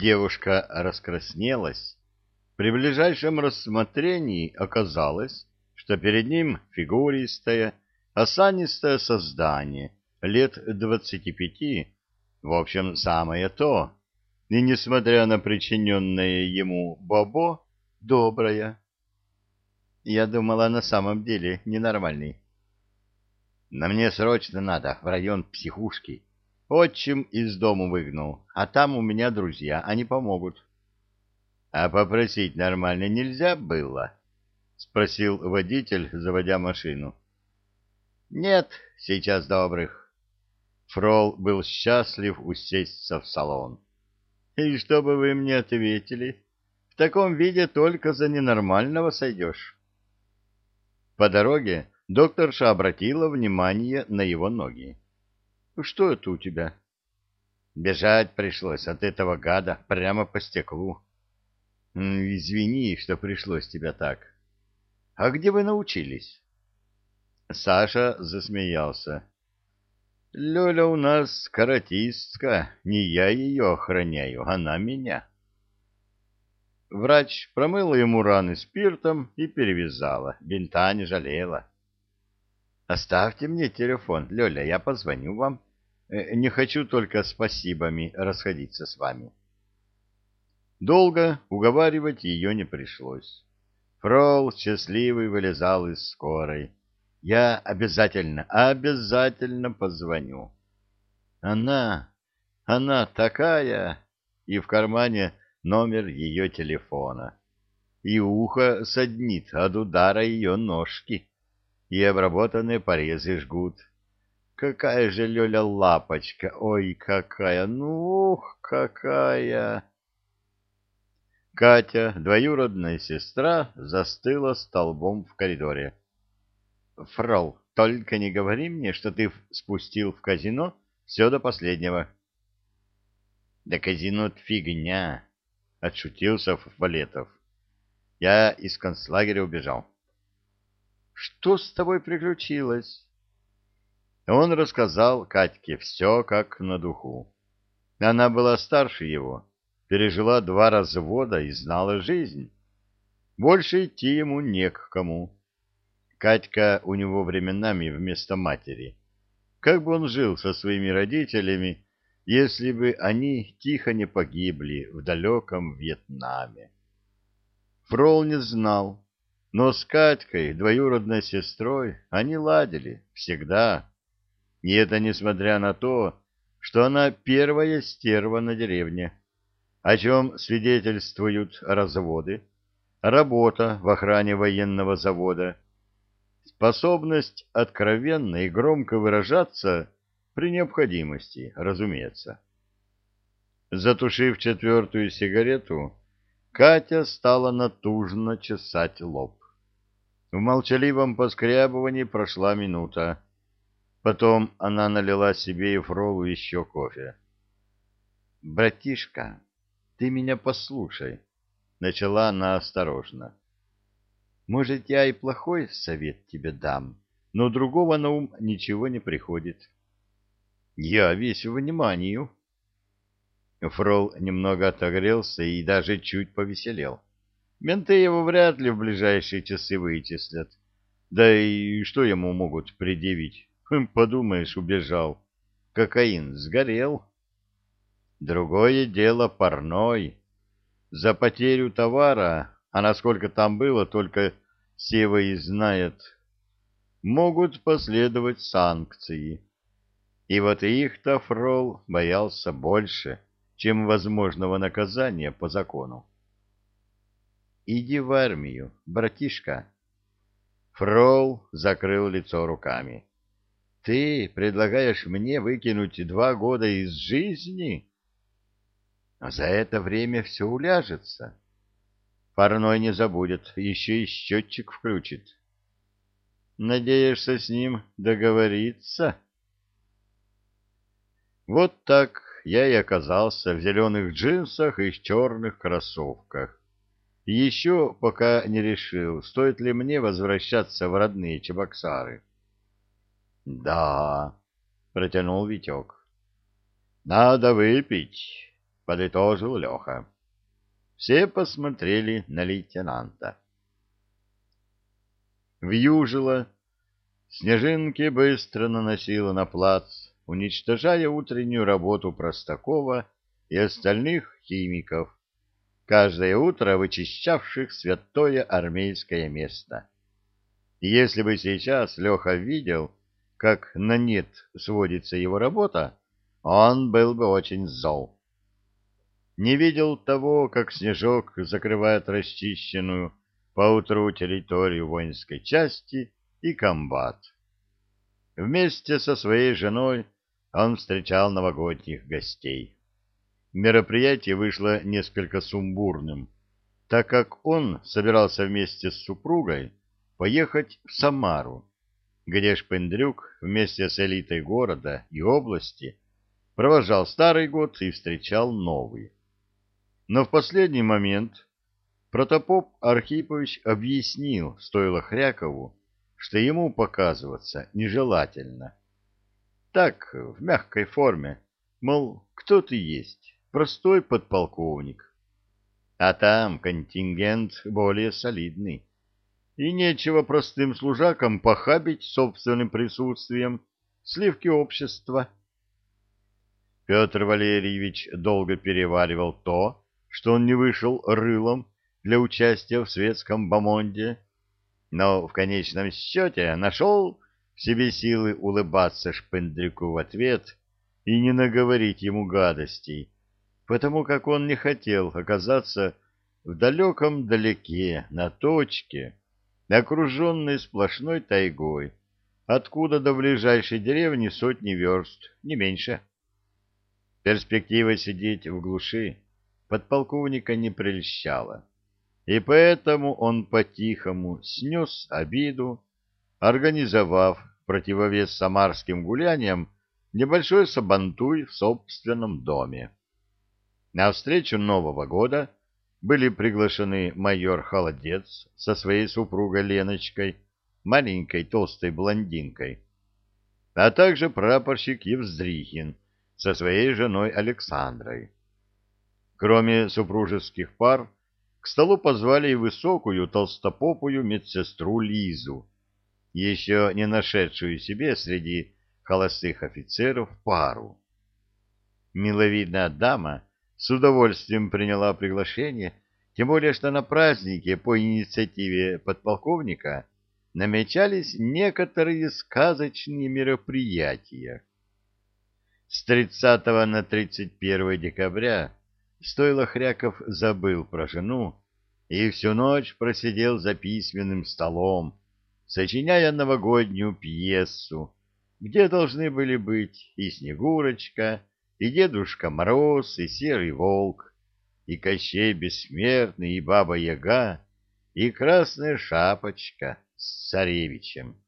Девушка раскраснелась. При ближайшем рассмотрении оказалось, что перед ним фигуристое, осанистое создание, лет двадцати пяти, в общем, самое то, и, несмотря на причиненное ему бобо, добрая. Я думала, на самом деле ненормальный. На мне срочно надо, в район психушки. Отчим из дому выгнал, а там у меня друзья, они помогут. — А попросить нормально нельзя было? — спросил водитель, заводя машину. — Нет, сейчас добрых. Фрол был счастлив усесться в салон. — И что бы вы мне ответили? В таком виде только за ненормального сойдешь. По дороге докторша обратила внимание на его ноги. — Что это у тебя? — Бежать пришлось от этого гада прямо по стеклу. Извини, что пришлось тебя так. А где вы научились? Саша засмеялся. Лёля у нас каратистка, не я ее охраняю, она меня. Врач промыла ему раны спиртом и перевязала, бинта не жалела. Оставьте мне телефон, Лёля, я позвоню вам. Э, не хочу только спасибами расходиться с вами. Долго уговаривать ее не пришлось. Фрол счастливый вылезал из скорой. Я обязательно, обязательно позвоню. Она, она такая, и в кармане номер ее телефона. И ухо саднит от удара ее ножки, и обработанные порезы жгут. Какая же Лёля лапочка, ой, какая, ну, ух, какая! Катя, двоюродная сестра, застыла столбом в коридоре. — Фрол, только не говори мне, что ты спустил в казино все до последнего. — Да казино — фигня, — отшутился Валетов. — Я из концлагеря убежал. — Что с тобой приключилось? Он рассказал Катьке все как на духу. Она была старше его пережила два развода и знала жизнь. Больше идти ему не к кому. Катька у него временами вместо матери. Как бы он жил со своими родителями, если бы они тихо не погибли в далеком Вьетнаме? Фрол не знал, но с Катькой, двоюродной сестрой, они ладили всегда. И это несмотря на то, что она первая стерва на деревне о чем свидетельствуют разводы, работа в охране военного завода, способность откровенно и громко выражаться при необходимости, разумеется. Затушив четвертую сигарету, Катя стала натужно чесать лоб. В молчаливом поскрябывании прошла минута. Потом она налила себе и Фролу еще кофе. — Братишка, ты меня послушай, — начала она осторожно. Может, я и плохой совет тебе дам, но другого на ум ничего не приходит. Я весь вниманию. Фрол немного отогрелся и даже чуть повеселел. Менты его вряд ли в ближайшие часы вычислят. Да и что ему могут предъявить? Хм, подумаешь, убежал. Кокаин сгорел. Другое дело парной. За потерю товара, а насколько там было, только Сева и знает, могут последовать санкции. И вот их-то Фрол боялся больше, чем возможного наказания по закону. «Иди в армию, братишка». Фрол закрыл лицо руками. «Ты предлагаешь мне выкинуть два года из жизни?» А за это время все уляжется. Парной не забудет, еще и счетчик включит. Надеешься с ним договориться? Вот так я и оказался в зеленых джинсах и черных кроссовках. Еще пока не решил, стоит ли мне возвращаться в родные Чебоксары. — Да, — протянул Витек. — Надо выпить подытожил Леха. Все посмотрели на лейтенанта. Вьюжило. Снежинки быстро наносила на плац, уничтожая утреннюю работу Простакова и остальных химиков, каждое утро вычищавших святое армейское место. И если бы сейчас Леха видел, как на нет сводится его работа, он был бы очень зол. Не видел того, как снежок закрывает расчищенную поутру территорию воинской части и комбат. Вместе со своей женой он встречал новогодних гостей. Мероприятие вышло несколько сумбурным, так как он собирался вместе с супругой поехать в Самару, где Шпендрюк вместе с элитой города и области провожал старый год и встречал новый. Но в последний момент протопоп Архипович объяснил, стоило Хрякову, что ему показываться нежелательно. Так, в мягкой форме, мол, кто ты есть, простой подполковник. А там контингент более солидный. И нечего простым служакам похабить собственным присутствием сливки общества. Петр Валерьевич долго переваривал то, что он не вышел рылом для участия в светском бомонде, но в конечном счете нашел в себе силы улыбаться Шпендрюку в ответ и не наговорить ему гадостей, потому как он не хотел оказаться в далеком далеке, на точке, окруженной сплошной тайгой, откуда до ближайшей деревни сотни верст, не меньше. Перспектива сидеть в глуши подполковника не прельщала, и поэтому он по-тихому снес обиду, организовав противовес самарским гуляниям небольшой сабантуй в собственном доме. На встречу Нового года были приглашены майор Холодец со своей супругой Леночкой, маленькой толстой блондинкой, а также прапорщик Евздрихин со своей женой Александрой. Кроме супружеских пар, к столу позвали и высокую толстопопую медсестру Лизу, еще не нашедшую себе среди холостых офицеров пару. Миловидная дама с удовольствием приняла приглашение, тем более что на празднике по инициативе подполковника намечались некоторые сказочные мероприятия. С 30 на 31 декабря Стоило Хряков забыл про жену и всю ночь просидел за письменным столом, сочиняя новогоднюю пьесу, где должны были быть и Снегурочка, и Дедушка Мороз, и Серый Волк, и Кощей Бессмертный, и Баба Яга, и Красная Шапочка с царевичем.